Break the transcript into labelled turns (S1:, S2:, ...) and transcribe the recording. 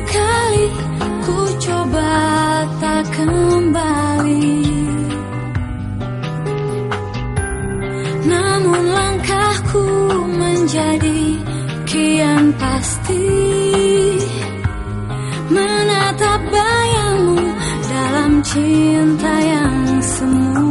S1: kali ku coba tak kembali. Namun langkahku menjadi kian pasti. Menatap bayangmu dalam cinta yang semu.